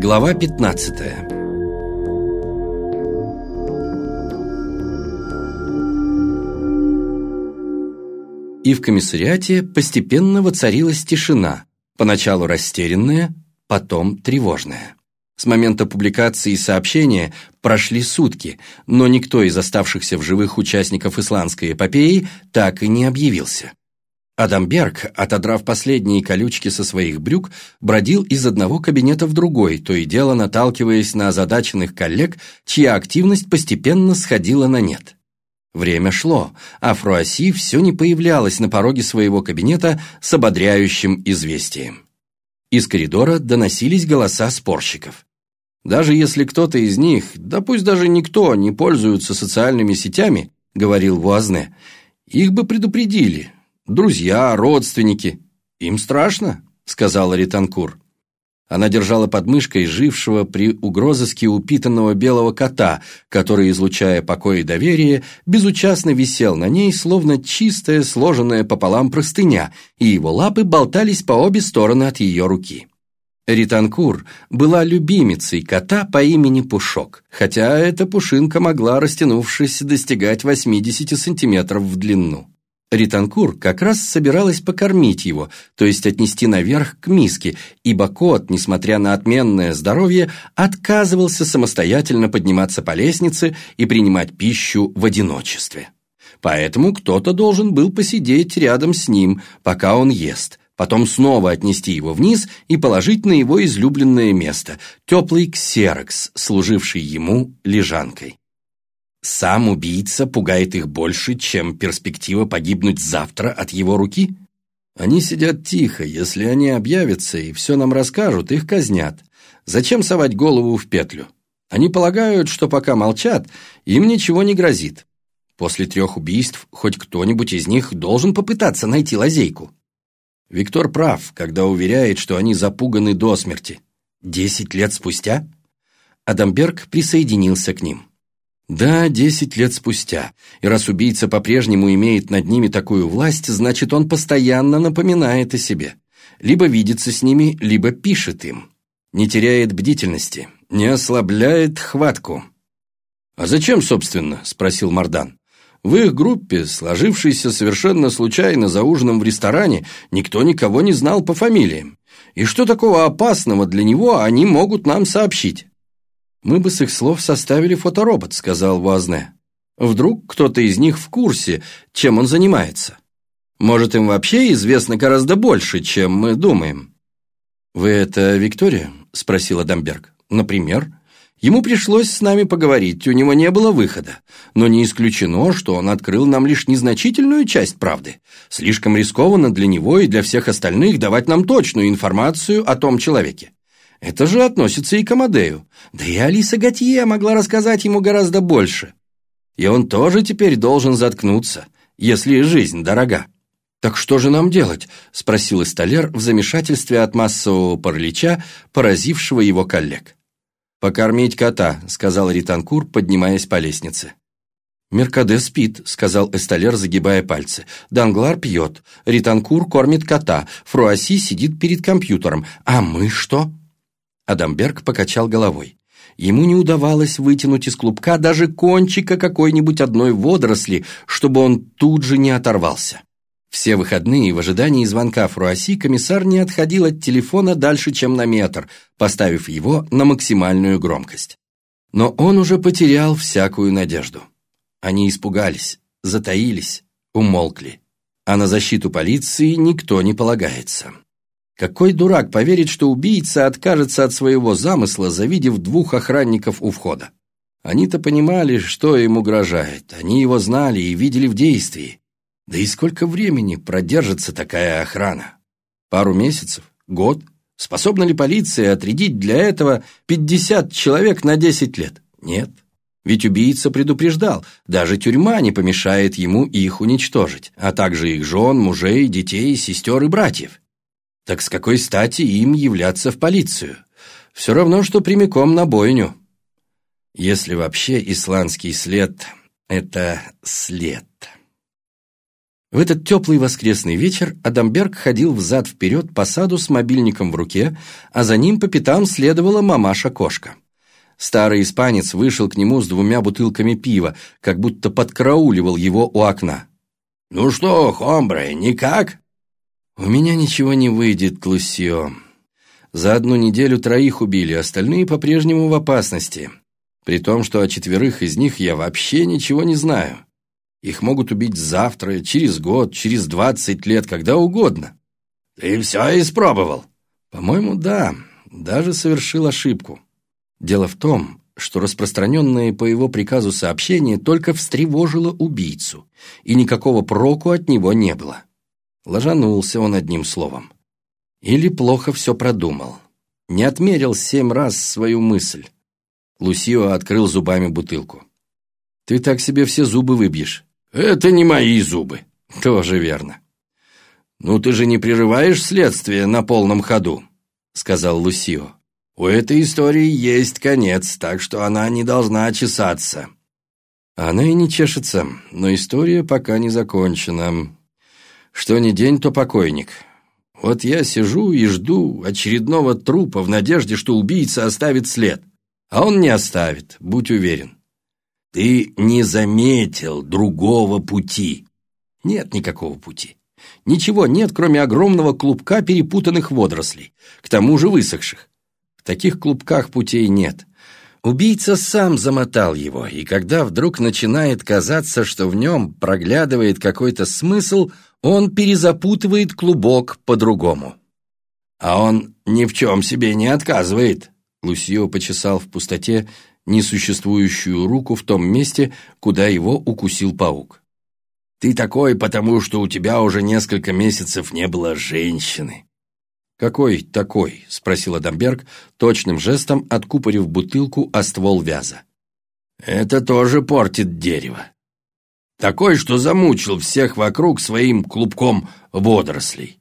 Глава 15 И в комиссариате постепенно воцарилась тишина, поначалу растерянная, потом тревожная. С момента публикации сообщения прошли сутки, но никто из оставшихся в живых участников исландской эпопеи так и не объявился. Адамберг, отодрав последние колючки со своих брюк, бродил из одного кабинета в другой, то и дело наталкиваясь на озадаченных коллег, чья активность постепенно сходила на нет. Время шло, а Фруаси все не появлялась на пороге своего кабинета с ободряющим известием. Из коридора доносились голоса спорщиков. Даже если кто-то из них, да пусть даже никто, не пользуется социальными сетями, говорил Вуазне, их бы предупредили, друзья, родственники. Им страшно, сказала Ританкур. Она держала под мышкой жившего при угрозыске упитанного белого кота, который, излучая покой и доверие, безучастно висел на ней, словно чистая, сложенная пополам простыня, и его лапы болтались по обе стороны от ее руки. Ританкур была любимицей кота по имени Пушок, хотя эта пушинка могла, растянувшись, достигать 80 сантиметров в длину. Ританкур как раз собиралась покормить его, то есть отнести наверх к миске, ибо кот, несмотря на отменное здоровье, отказывался самостоятельно подниматься по лестнице и принимать пищу в одиночестве. Поэтому кто-то должен был посидеть рядом с ним, пока он ест, потом снова отнести его вниз и положить на его излюбленное место, теплый ксерокс, служивший ему лежанкой. Сам убийца пугает их больше, чем перспектива погибнуть завтра от его руки? Они сидят тихо, если они объявятся и все нам расскажут, их казнят. Зачем совать голову в петлю? Они полагают, что пока молчат, им ничего не грозит. После трех убийств хоть кто-нибудь из них должен попытаться найти лазейку. Виктор прав, когда уверяет, что они запуганы до смерти. Десять лет спустя? Адамберг присоединился к ним. Да, десять лет спустя. И раз убийца по-прежнему имеет над ними такую власть, значит, он постоянно напоминает о себе. Либо видится с ними, либо пишет им. Не теряет бдительности, не ослабляет хватку. «А зачем, собственно?» – спросил Мардан. В их группе, сложившейся совершенно случайно за ужином в ресторане, никто никого не знал по фамилиям. И что такого опасного для него они могут нам сообщить? «Мы бы с их слов составили фоторобот», — сказал Вуазне. «Вдруг кто-то из них в курсе, чем он занимается. Может, им вообще известно гораздо больше, чем мы думаем». «Вы это Виктория?» — спросил Адамберг. «Например?» Ему пришлось с нами поговорить, у него не было выхода. Но не исключено, что он открыл нам лишь незначительную часть правды. Слишком рискованно для него и для всех остальных давать нам точную информацию о том человеке. Это же относится и к Амадею. Да и Алиса Готье могла рассказать ему гораздо больше. И он тоже теперь должен заткнуться, если жизнь дорога. «Так что же нам делать?» – спросил Эсталер в замешательстве от массового паралича, поразившего его коллег. «Покормить кота», – сказал Ританкур, поднимаясь по лестнице. «Меркаде спит», — сказал Эсталер, загибая пальцы. «Данглар пьет, Ританкур кормит кота, Фруаси сидит перед компьютером. А мы что?» Адамберг покачал головой. Ему не удавалось вытянуть из клубка даже кончика какой-нибудь одной водоросли, чтобы он тут же не оторвался. Все выходные в ожидании звонка Фруаси комиссар не отходил от телефона дальше, чем на метр, поставив его на максимальную громкость. Но он уже потерял всякую надежду. Они испугались, затаились, умолкли. А на защиту полиции никто не полагается. Какой дурак поверит, что убийца откажется от своего замысла, завидев двух охранников у входа? Они-то понимали, что им угрожает. Они его знали и видели в действии. Да и сколько времени продержится такая охрана? Пару месяцев? Год? Способна ли полиция отрядить для этого 50 человек на 10 лет? Нет. Ведь убийца предупреждал, даже тюрьма не помешает ему их уничтожить, а также их жен, мужей, детей, сестер и братьев. Так с какой стати им являться в полицию? Все равно, что прямиком на бойню. Если вообще исландский след — это след. В этот теплый воскресный вечер Адамберг ходил взад-вперед по саду с мобильником в руке, а за ним по пятам следовала мамаша-кошка. Старый испанец вышел к нему с двумя бутылками пива, как будто подкрауливал его у окна. «Ну что, хомбре, никак?» «У меня ничего не выйдет, Клусио. За одну неделю троих убили, остальные по-прежнему в опасности. При том, что о четверых из них я вообще ничего не знаю. Их могут убить завтра, через год, через двадцать лет, когда угодно. Ты все испробовал? По-моему, да. Даже совершил ошибку. Дело в том, что распространенное по его приказу сообщение только встревожило убийцу, и никакого проку от него не было. Ложанулся он одним словом. Или плохо все продумал. Не отмерил семь раз свою мысль. Лусио открыл зубами бутылку. «Ты так себе все зубы выбьешь». «Это не мои зубы». «Тоже верно». «Ну ты же не прерываешь следствие на полном ходу», — сказал Лусио. «У этой истории есть конец, так что она не должна чесаться». Она и не чешется, но история пока не закончена. Что ни день, то покойник. Вот я сижу и жду очередного трупа в надежде, что убийца оставит след. А он не оставит, будь уверен. Ты не заметил другого пути. Нет никакого пути. Ничего нет, кроме огромного клубка перепутанных водорослей, к тому же высохших. В таких клубках путей нет. Убийца сам замотал его, и когда вдруг начинает казаться, что в нем проглядывает какой-то смысл, он перезапутывает клубок по-другому. А он ни в чем себе не отказывает, Лусио почесал в пустоте несуществующую руку в том месте, куда его укусил паук. «Ты такой, потому что у тебя уже несколько месяцев не было женщины». «Какой такой?» — спросил Адамберг, точным жестом откупорив бутылку о ствол вяза. «Это тоже портит дерево. Такой, что замучил всех вокруг своим клубком водорослей».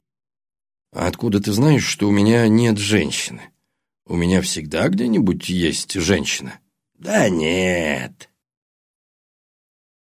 «Откуда ты знаешь, что у меня нет женщины?» У меня всегда где-нибудь есть женщина». «Да нет».